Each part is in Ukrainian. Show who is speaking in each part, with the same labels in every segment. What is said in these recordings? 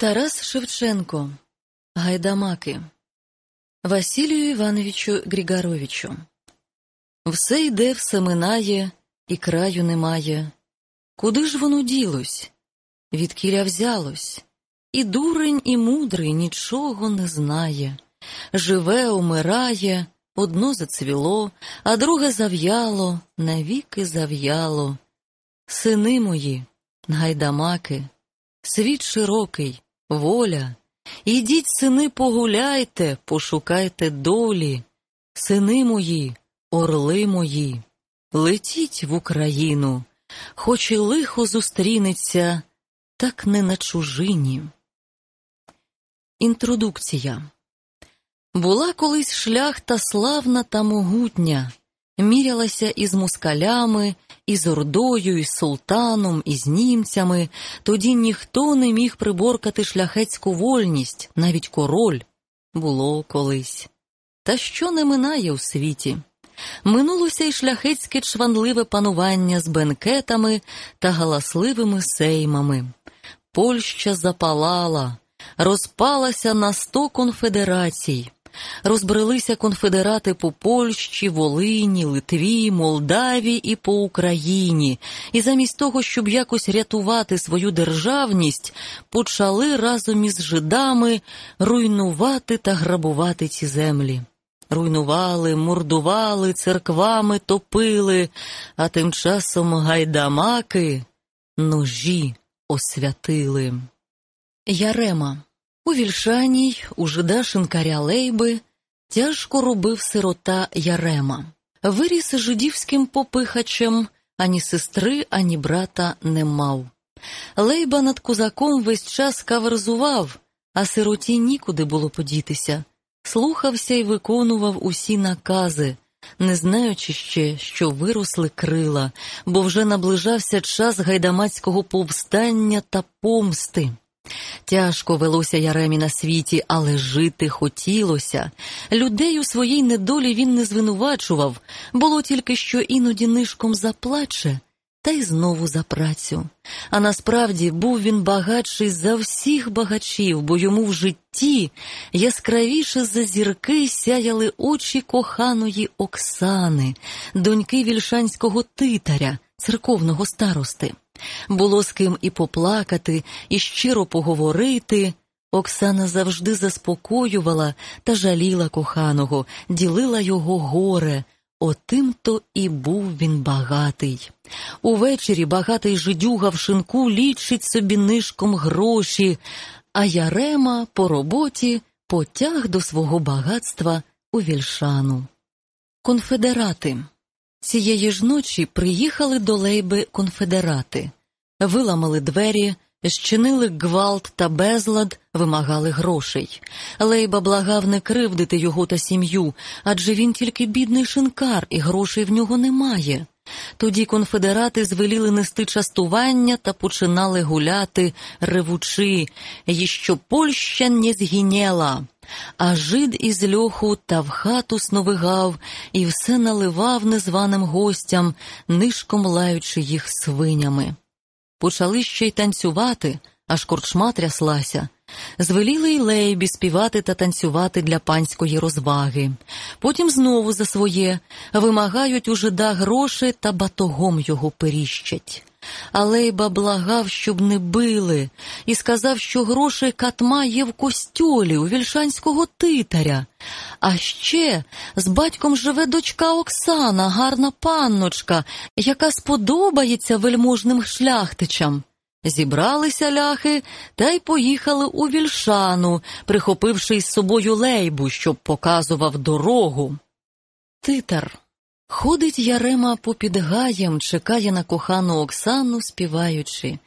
Speaker 1: Тарас Шевченко Гайдамаки Василію Івановичу Григоровичу Все йде, все минає, і краю немає. Куди ж воно ділось? Відкіля взялось? І дурень, і мудрий нічого не знає. Живе, умирає, одно зацвіло, а друге зав'яло, навіки зав'яло. Сини мої, гайдамаки, світ широкий воля. Ідіть, сини, погуляйте, пошукайте долі, сини мої, орли мої, летіть в Україну, хоч і лихо зустрінеться, так не на чужині. Інтродукція Була колись шляхта славна та могутня, мірялася із москалями, із ордою, із султаном, із німцями, тоді ніхто не міг приборкати шляхетську вольність, навіть король було колись. Та що не минає у світі? Минулося й шляхетське чванливе панування з бенкетами та галасливими сеймами. Польща запалала, розпалася на сто конфедерацій. Розбрелися конфедерати по Польщі, Волині, Литві, Молдаві і по Україні, і замість того, щоб якось рятувати свою державність, почали разом із жидами руйнувати та грабувати ці землі. Руйнували, мордували, церквами топили, а тим часом гайдамаки ножі освятили. Ярема у вільшаній, у шинкаря Лейби, тяжко робив сирота Ярема. Виріс жидівським попихачем, ані сестри, ані брата не мав. Лейба над козаком весь час каверзував, а сироті нікуди було подітися. Слухався і виконував усі накази, не знаючи ще, що виросли крила, бо вже наближався час гайдамацького повстання та помсти. Тяжко велося Яремі на світі, але жити хотілося. Людей у своїй недолі він не звинувачував, було тільки що іноді нишком заплаче, та й знову за працю. А насправді був він багатший за всіх багачів, бо йому в житті яскравіше за зірки сяяли очі коханої Оксани, доньки вільшанського титаря, церковного старости. Було з ким і поплакати, і щиро поговорити. Оксана завжди заспокоювала та жаліла коханого, ділила його горе. Отим то і був він багатий. Увечері багатий жидюга в шинку лічить собі нишком гроші, а Ярема по роботі потяг до свого багатства у вільшану. Конфедерати Цієї ж ночі приїхали до Лейби конфедерати, виламали двері, щинили гвалт та безлад, вимагали грошей. Лейба благав не кривдити його та сім'ю, адже він тільки бідний шинкар, і грошей в нього немає. Тоді конфедерати звеліли нести частування та починали гуляти, ревучи, і що Польща не згінєла. А жид із льоху та в хату сновигав і все наливав незваним гостям, нишком лаючи їх свинями. Почали ще й танцювати, аж корчма тряслася. Звеліли й лейбі співати та танцювати для панської розваги. Потім знову за своє вимагають у жида гроші та батогом його періщать. А Лейба благав, щоб не били, і сказав, що грошей катма є в костьолі у вільшанського титаря. А ще з батьком живе дочка Оксана, гарна панночка, яка сподобається вельможним шляхтичам. Зібралися ляхи та й поїхали у вільшану, прихопивши із собою лейбу, щоб показував дорогу. Титар. Ходить Ярема попід гаєм, чекає на кохану Оксану, співаючи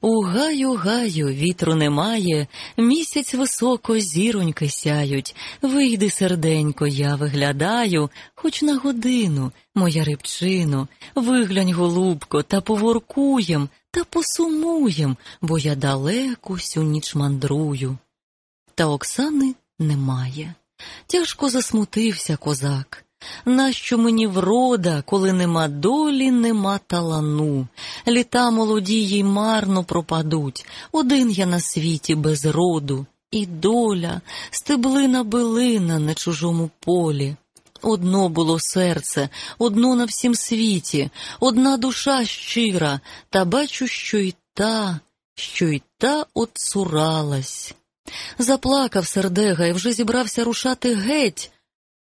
Speaker 1: У гаю, гаю, вітру немає, місяць високо, зіроньки сяють. Вийди, серденько, я виглядаю, хоч на годину, моя рибчино, виглянь, голубко, та поворкуєм, та посумуєм, бо я далеко сю ніч мандрую. Та Оксани немає. Тяжко засмутився козак. нащо мені врода, коли нема долі, нема талану? Літа молоді й марно пропадуть, один я на світі без роду, і доля, стеблина билина на чужому полі. Одно було серце, одно на всім світі, одна душа щира, та бачу, що й та, що й та отцуралась. Заплакав сердега і вже зібрався рушати геть,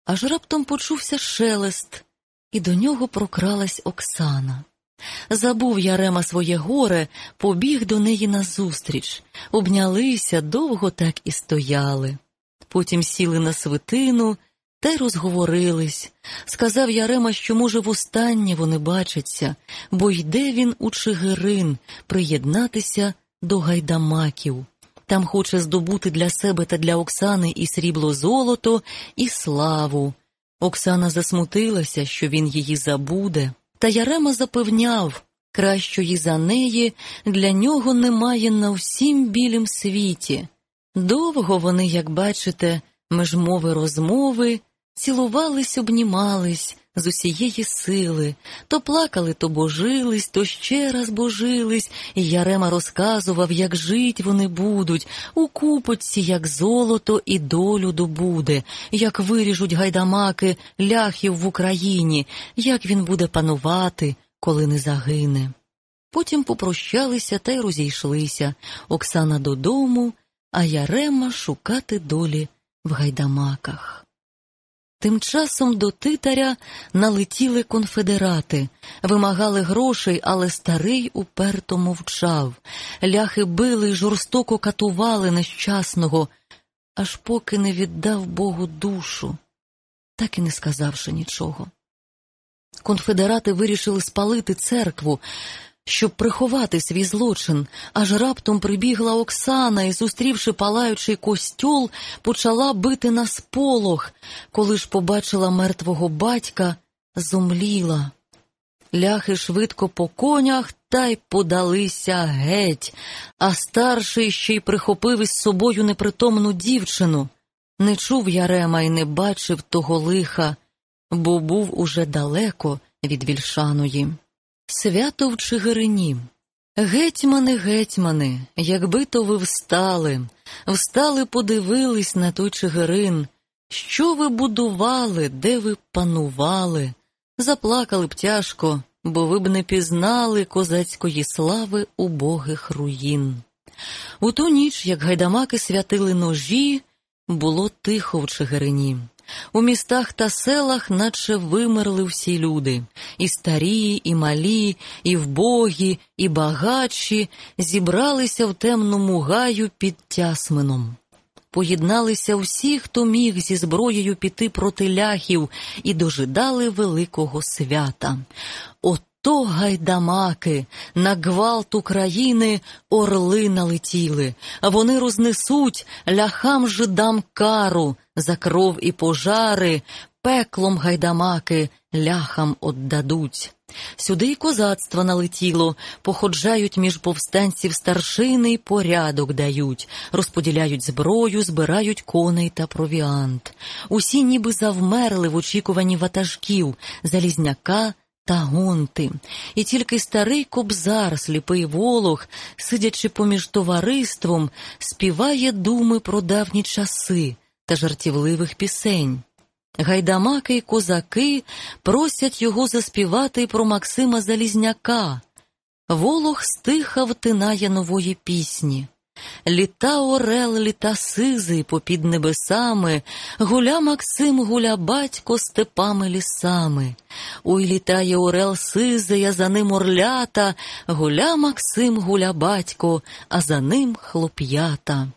Speaker 1: аж раптом почувся шелест, і до нього прокралась Оксана. Забув Ярема своє горе, побіг до неї назустріч, обнялися, довго так і стояли. Потім сіли на свитину та й розговорились. Сказав Ярема, що, може, востаннє вони бачаться, бо йде він у Чигирин приєднатися до гайдамаків. Там хоче здобути для себе та для Оксани і срібло золото, і славу. Оксана засмутилася, що він її забуде, та Ярема запевняв, кращої за неї для нього немає на всім білім світі. Довго вони, як бачите, меж мови розмови, цілувались, обнімались з усієї сили, то плакали, то божились, то ще раз божились, і Ярема розказував, як жить вони будуть, у купочці, як золото і долю добуде, як виріжуть гайдамаки ляхів в Україні, як він буде панувати, коли не загине. Потім попрощалися та й розійшлися Оксана додому, а Ярема шукати долі в гайдамаках. Тим часом до титаря налетіли конфедерати, вимагали грошей, але старий уперто мовчав. Ляхи били й жорстоко катували нещасного, аж поки не віддав Богу душу, так і не сказавши нічого. Конфедерати вирішили спалити церкву, щоб приховати свій злочин, аж раптом прибігла Оксана і, зустрівши палаючий костюл, почала бити на сполох, коли ж побачила мертвого батька, зумліла. Ляхи швидко по конях та й подалися геть, а старший ще й прихопив із собою непритомну дівчину. Не чув Ярема і не бачив того лиха, бо був уже далеко від вільшаної. Свято в Чигирині. Гетьмани, гетьмани, якби то ви встали, встали, подивились на той Чигирин, що ви будували, де ви панували, заплакали б тяжко, бо ви б не пізнали козацької слави убогих руїн. У ту ніч, як гайдамаки святили ножі, було тихо в Чигирині. У містах та селах, наче вимерли всі люди, і старі, і малі, і вбогі, і багатші зібралися в темному гаю під Тясмином. Поєдналися всі, хто міг зі зброєю піти проти ляхів, і дожидали великого свята. Ото гайдамаки, на гвалт України орли налетіли, вони рознесуть ляхам жидам кару за кров і пожари, пеклом гайдамаки ляхам отдадуть. Сюди й козацтва налетіло, походжають між повстанців старшини порядок дають, розподіляють зброю, збирають коней та провіант. Усі ніби завмерли в очікуванні ватажків, залізняка та гонти, і тільки старий кобзар, сліпий волох, сидячи поміж товариством, співає думи про давні часи та жартівливих пісень. Гайдамаки й козаки просять його заспівати про Максима Залізняка. Волох стиха втинає нової пісні. Літа орел, літа сизий попід небесами, гуля Максим, гуля батько степами лісами. Ой літає орел сизий, а за ним орлята, гуля Максим, гуля батько, а за ним хлоп'ята.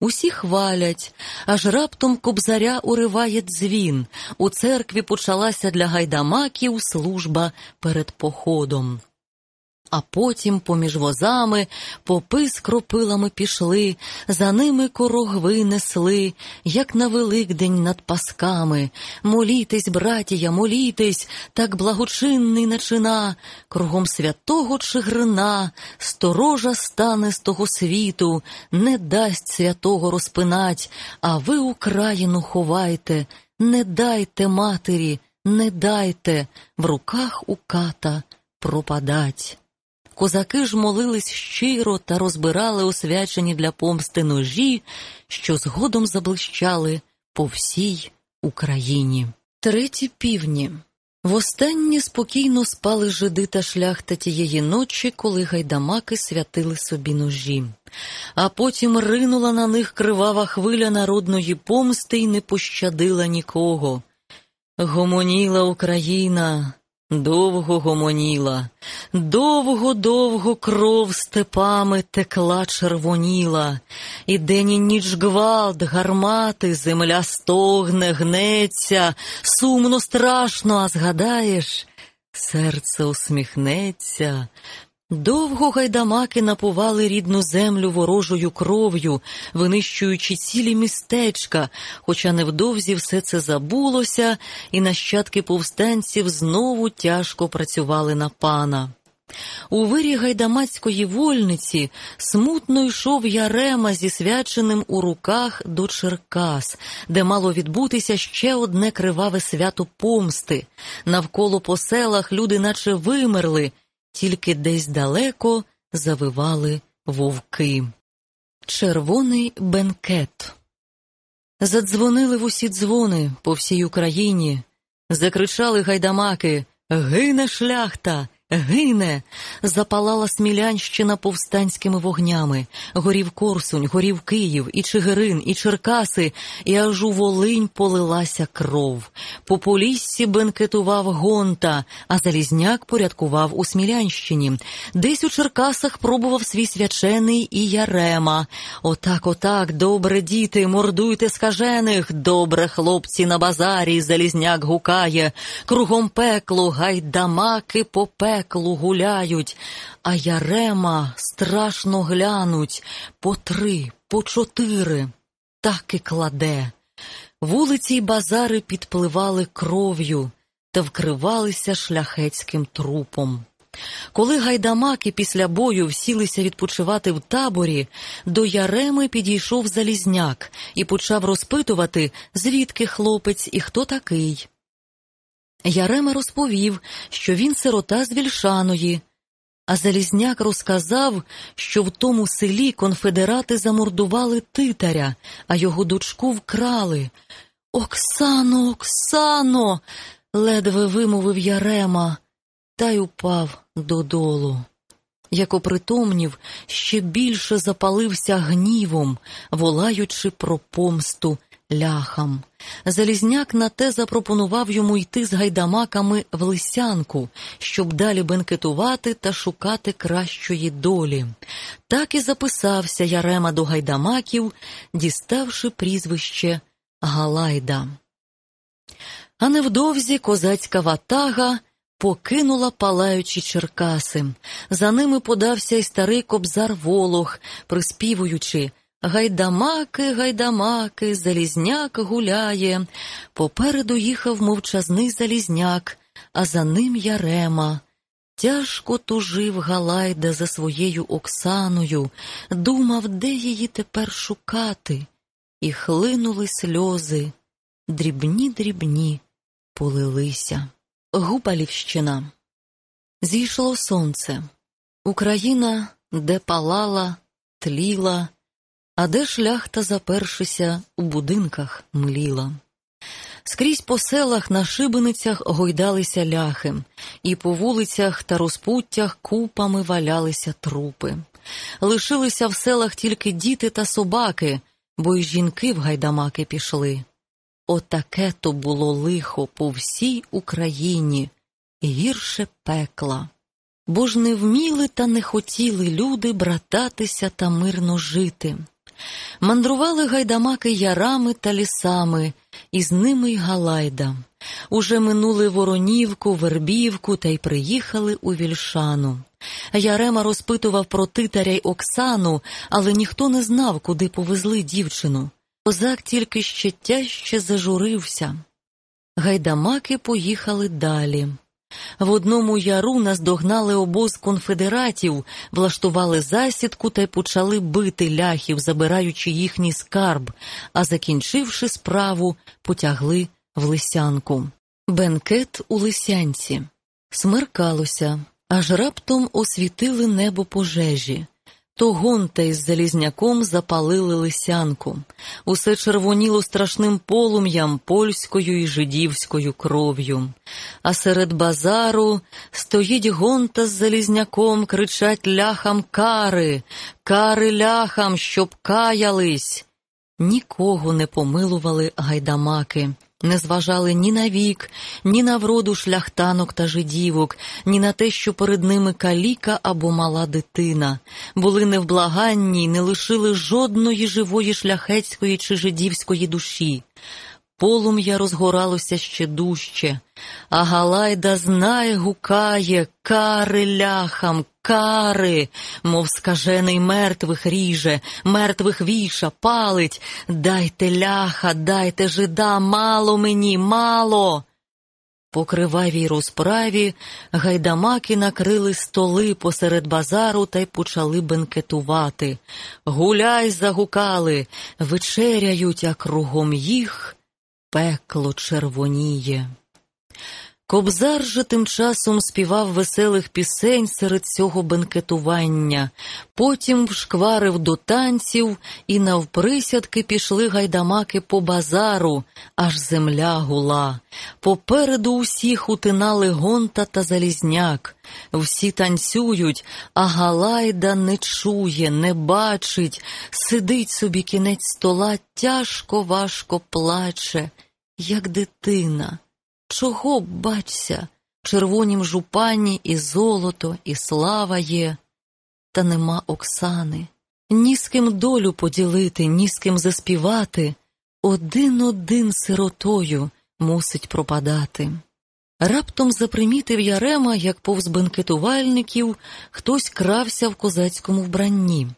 Speaker 1: Усі хвалять, аж раптом кобзаря уриває дзвін. У церкві почалася для гайдамаків служба перед походом. А потім, поміж возами, попи з кропилами пішли, за ними корогви несли, як на Великдень над пасками. Молітесь, братія, молітесь, так благочинний начина, кругом святого Чигрина, сторожа стане з того світу, не дасть святого розпинать, а ви Україну ховайте, не дайте матері не дайте в руках у ката пропадать. Козаки ж молились щиро та розбирали освячені для помсти ножі, що згодом заблищали по всій Україні. Треті півні. Востаннє спокійно спали жиди та шляхта тієї ночі, коли гайдамаки святили собі ножі, а потім ринула на них кривава хвиля народної помсти й не пощадила нікого. Гомоніла Україна, довго гомоніла, довго-довго кров степами текла червоніла, і день і ніч гвалт, гармати, земля стогне, гнеться, сумно, страшно, а згадаєш, серце усміхнеться. Довго гайдамаки напували рідну землю ворожою кров'ю, винищуючи цілі містечка, хоча невдовзі все це забулося, і нащадки повстанців знову тяжко працювали на пана. У вирі гайдамацької вольниці смутно йшов Ярема зі свяченим у руках до Черкас, де мало відбутися ще одне криваве свято помсти. Навколо по селах люди наче вимерли тільки десь далеко завивали вовки. Червоний бенкет. Задзвонили в усі дзвони по всій Україні, закричали гайдамаки Гине шляхта! Гине, запалала Смілянщина повстанськими вогнями, горів Корсунь, горів Київ, і Чигирин, і Черкаси, і аж у Волинь полилася кров. По поліссі бенкетував гонта, а Залізняк порядкував у Смілянщині. Десь у Черкасах пробував свій свячений і Ярема. Отак, отак, добре, діти, мордуйте скажених, добре, хлопці на базарі, Залізняк гукає, кругом пекло, гайдамаки попе пеклу гуляють, а Ярема страшно глянуть по три, по чотири, так і кладе. Вулиці й базари підпливали кров'ю та вкривалися шляхетським трупом. Коли гайдамаки після бою всілися відпочивати в таборі, до Яреми підійшов Залізняк і почав розпитувати, звідки хлопець і хто такий. Ярема розповів, що він сирота з Вільшаної, а Залізняк розказав, що в тому селі конфедерати замордували титаря, а його дочку вкрали. Оксано, Оксано. ледве вимовив Ярема та й упав додолу. Як опритомнів, ще більше запалився гнівом, волаючи про помсту ляхам. Залізняк на те запропонував йому йти з гайдамаками в лисянку, щоб далі бенкетувати та шукати кращої долі. Так і записався Ярема до гайдамаків, діставши прізвище Галайда. А невдовзі козацька ватага покинула палаючі Черкаси. За ними подався й старий кобзар Волох, приспівуючи Гайдамаки, гайдамаки, Залізняк гуляє. Попереду їхав мовчазний Залізняк, а за ним Ярема. Тяжко тужив Галайда за своєю Оксаною, думав, де її тепер шукати, і хлинули сльози, дрібні дрібні полилися. Гупалівщина. Зійшло сонце. Україна, де палала, тліла а де шляхта, запершися, у будинках мліла. Скрізь по селах на шибеницях гойдалися ляхи, і по вулицях та розпуттях купами валялися трупи. Лишилися в селах тільки діти та собаки, бо й жінки в гайдамаки пішли. Отаке то було лихо по всій Україні, гірше пекла. Бо ж не вміли та не хотіли люди брататися та мирно жити. Мандрували гайдамаки ярами та лісами, і з ними й Галайда. Уже минули Воронівку, Вербівку та й приїхали у Вільшану. Ярема розпитував про титаря й Оксану, але ніхто не знав, куди повезли дівчину. Козак тільки ще тяжче зажурився. Гайдамаки поїхали далі. В одному яру наздогнали обоз конфедератів, влаштували засідку та й почали бити ляхів, забираючи їхній скарб, а закінчивши справу, потягли в лисянку. Бенкет у лисянці. Смеркалося, аж раптом освітили небо пожежі. То гонта із Залізняком запалили лисянку. Усе червоніло страшним полум'ям польською і жидівською кров'ю. А серед базару стоїть гонта з Залізняком, кричать ляхам кари, кари ляхам, щоб каялись. Нікого не помилували гайдамаки не зважали ні на вік, ні на вроду шляхтанок та жидівок, ні на те, що перед ними каліка або мала дитина, були невблаганні не лишили жодної живої шляхетської чи жидівської душі. Полум'я розгоралося ще дужче, а Галайда знає, гукає кари ляхам, кари, мов скажений мертвих ріже, мертвих віша, палить. Дайте ляха, дайте жида, мало мені, мало. По кривавій розправі гайдамаки накрили столи посеред базару та й почали бенкетувати. Гуляй загукали, вечеряють, а кругом їх пекло червоніє. Кобзар же тим часом співав веселих пісень серед цього бенкетування, потім вшкварив до танців, і навприсядки пішли гайдамаки по базару, аж земля гула. Попереду усіх утинали гонта та залізняк. Всі танцюють, а Галайда не чує, не бачить, сидить собі кінець стола, тяжко важко плаче, як дитина. Чого б бачся, червонім жупані і золото, і слава є, та нема Оксани, ні з ким долю поділити, ні з ким заспівати, один один сиротою мусить пропадати. Раптом запримітив Ярема, як повз бенкетувальників хтось крався в козацькому вбранні.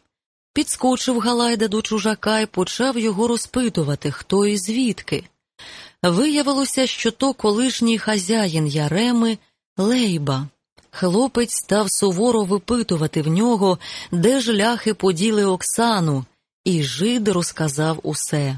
Speaker 1: Підскочив Галайда до чужака і почав його розпитувати, хто і звідки. Виявилося, що то колишній хазяїн Яреми Лейба. Хлопець став суворо випитувати в нього, де ж ляхи поділи Оксану, і жид розказав усе.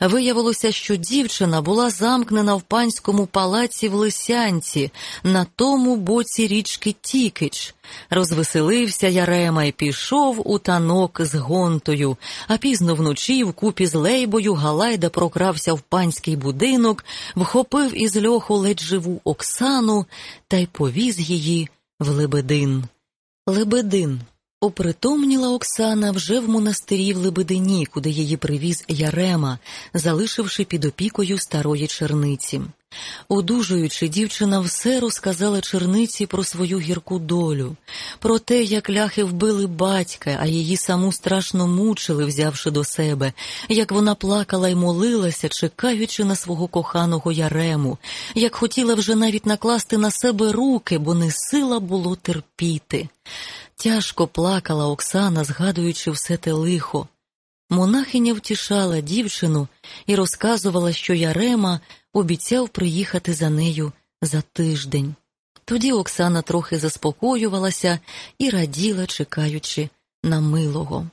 Speaker 1: Виявилося, що дівчина була замкнена в панському палаці в Лисянці, на тому боці річки Тікич. Розвеселився Ярема і пішов у танок з гонтою, а пізно вночі, вкупі з лейбою, Галайда прокрався в панський будинок, вхопив із льоху ледь живу Оксану та й повіз її в Лебедин. Лебедин Опритомніла Оксана вже в монастирі в Лебедині, куди її привіз Ярема, залишивши під опікою старої черниці. Одужуючи, дівчина все розказала черниці про свою гірку долю, про те, як ляхи вбили батька, а її саму страшно мучили, взявши до себе, як вона плакала й молилася, чекаючи на свого коханого Ярему, як хотіла вже навіть накласти на себе руки, бо не сила було терпіти. Тяжко плакала Оксана, згадуючи все те лихо. Монахиня втішала дівчину і розказувала, що Ярема обіцяв приїхати за нею за тиждень. Тоді Оксана трохи заспокоювалася і раділа, чекаючи на милого.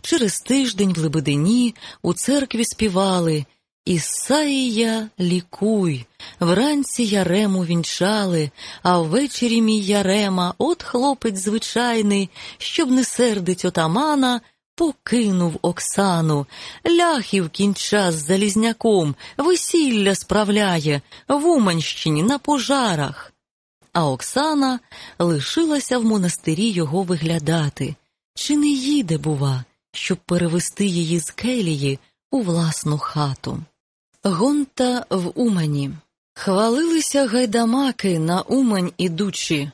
Speaker 1: Через тиждень в Лебедині у церкві співали Ісаїя лікуй, вранці ярему вінчали, а ввечері мій ярема, от хлопець звичайний, щоб не сердить отамана, покинув Оксану, ляхів кінча з Залізняком, весілля справляє в Уманщині на пожарах. А Оксана лишилася в монастирі його виглядати. Чи не їде, бува, щоб перевести її з келії у власну хату? Гонта в Умані. Хвалилися гайдамаки на Умань ідучі.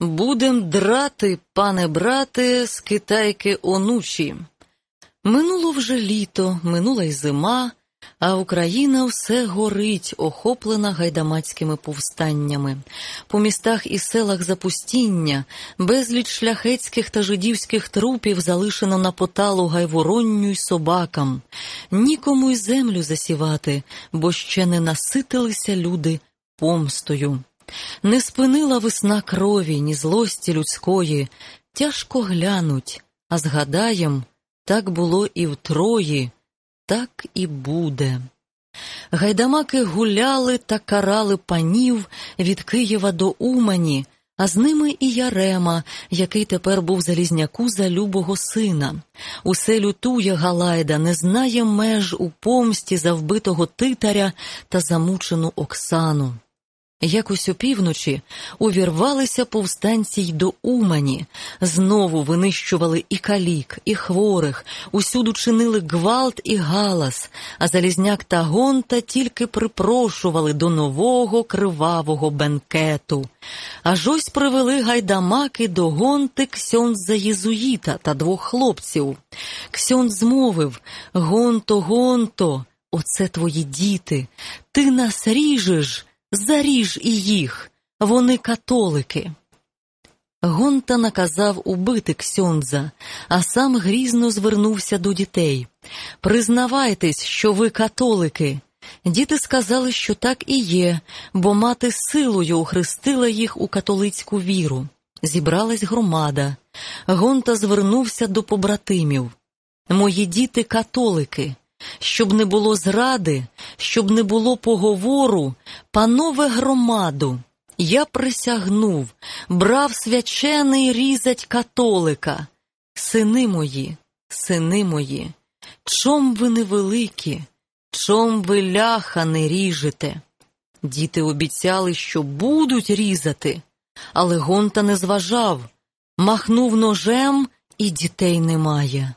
Speaker 1: Будем драти, пане брате, з китайки онучі. Минуло вже літо, минула й зима, а Україна все горить, охоплена гайдамацькими повстаннями. По містах і селах запустіння, безліч шляхетських та жидівських трупів залишено на поталу гайворонню й собакам. Нікому й землю засівати, бо ще не наситилися люди помстою. Не спинила весна крові, ні злості людської, тяжко глянуть, а згадаєм, так було і в Трої, так і буде. Гайдамаки гуляли та карали панів від Києва до Умані, а з ними і Ярема, який тепер був залізняку за любого сина. Усе лютує Галайда, не знає меж у помсті за вбитого титаря та замучену Оксану. Якось опівночі увірвалися повстанці й до Умані, знову винищували і калік, і хворих, усюду чинили гвалт і галас, а Залізняк та Гонта тільки припрошували до нового кривавого бенкету. Аж ось привели гайдамаки до Гонти ксьондза Єзуїта та двох хлопців. Ксьонд змовив Гонто, Гонто, оце твої діти, ти нас ріжеш. Заріж і їх, вони католики. Гонта наказав убити Ксьондза, а сам грізно звернувся до дітей. Признавайтесь, що ви католики. Діти сказали, що так і є, бо мати силою охрестила їх у католицьку віру. Зібралась громада. Гонта звернувся до побратимів. Мої діти католики щоб не було зради, щоб не було поговору, панове громаду, я присягнув, брав свячений різать католика. Сини мої, сини мої, чом ви невеликі, чом ви ляха не ріжете? Діти обіцяли, що будуть різати, але гонта не зважав, махнув ножем і дітей немає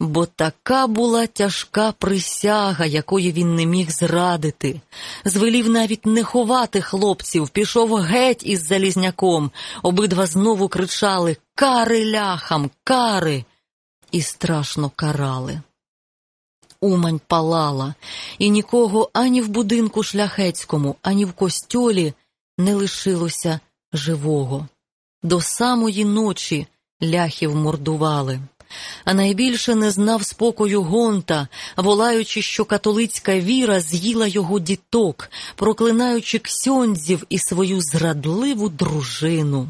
Speaker 1: бо така була тяжка присяга, якої він не міг зрадити. Звелів навіть не ховати хлопців, пішов геть із Залізняком. Обидва знову кричали Кари ляхам, кари! І страшно карали. Умань палала, і нікого ані в будинку шляхецькому, ані в костьолі не лишилося живого. До самої ночі ляхів мордували а найбільше не знав спокою гонта, волаючи, що католицька віра з'їла його діток, проклинаючи ксьондзів і свою зрадливу дружину.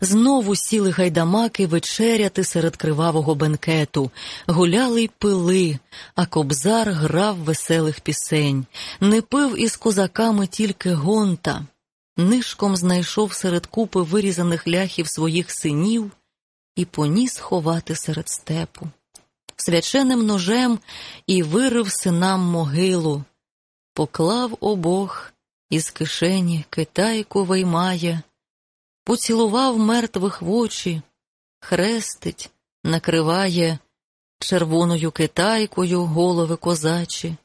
Speaker 1: Знову сіли гайдамаки вечеряти серед кривавого бенкету, гуляли й пили, а кобзар грав веселих пісень, не пив із козаками тільки гонта. Нишком знайшов серед купи вирізаних ляхів своїх синів і поніс ховати серед степу. Свяченим ножем і вирив синам могилу, поклав обох із кишені китайку виймає, поцілував мертвих в очі, хрестить, накриває червоною китайкою голови козачі,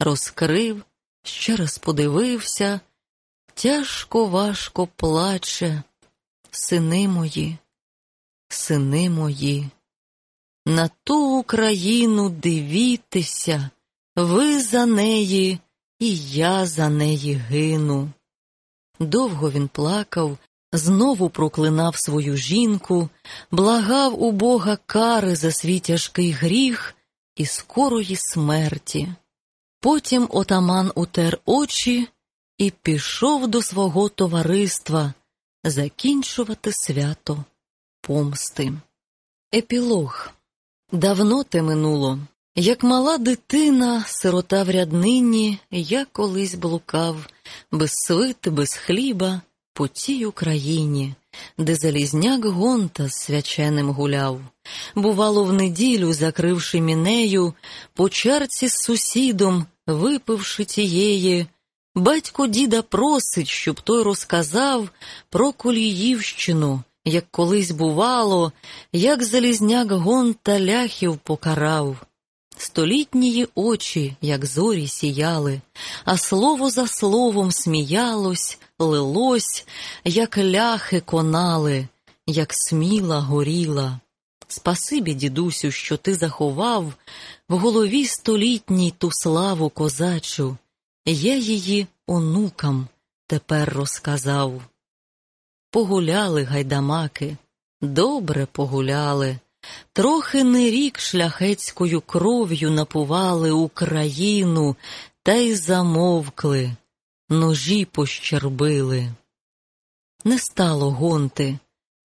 Speaker 1: розкрив, ще раз подивився, тяжко важко плаче, сини мої сини мої, на ту Україну дивітеся, ви за неї, і я за неї гину. Довго він плакав, знову проклинав свою жінку, благав у Бога кари за свій тяжкий гріх і скорої смерті. Потім отаман утер очі і пішов до свого товариства закінчувати свято помсти. Епілог давно те минуло. Як мала дитина, сирота в ряднині, я колись блукав, без свити, без хліба, по тій Україні, де залізняк гонта з свяченим гуляв. Бувало, в неділю, закривши мінею, по чарці з сусідом, випивши тієї, батько діда просить, щоб той розказав про Коліївщину, як колись бувало, як залізняк гон та ляхів покарав. Столітнії очі, як зорі, сіяли, а слово за словом сміялось, лилось, як ляхи конали, як сміла горіла. Спасибі, дідусю, що ти заховав в голові столітній ту славу козачу, я її онукам тепер розказав. Погуляли гайдамаки, добре погуляли, трохи не рік шляхетською кров'ю напували Україну та й замовкли, ножі пощербили. Не стало гонти,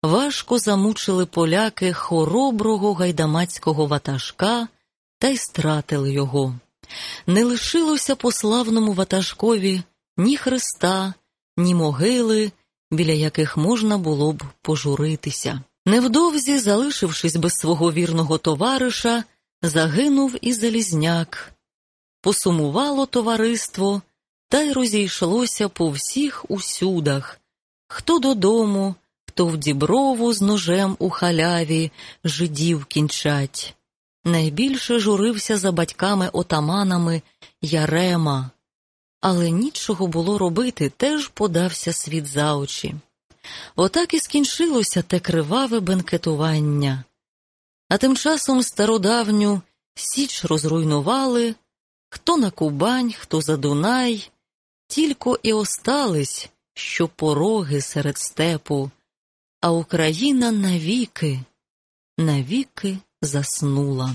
Speaker 1: важко замучили поляки хороброго гайдамацького ватажка та й стратили його. Не лишилося по славному ватажкові ні хреста, ні могили, біля яких можна було б пожуритися. Невдовзі, залишившись без свого вірного товариша, загинув і Залізняк. Посумувало товариство та й розійшлося по всіх усюдах хто додому, хто в діброву з ножем у халяві жидів кінчать. Найбільше журився за батьками отаманами Ярема, але нічого було робити, теж подався світ за очі. Отак і скінчилося те криваве бенкетування. А тим часом стародавню Січ розруйнували хто на Кубань, хто за Дунай, тільки і остались, що пороги серед степу, а Україна навіки, навіки заснула.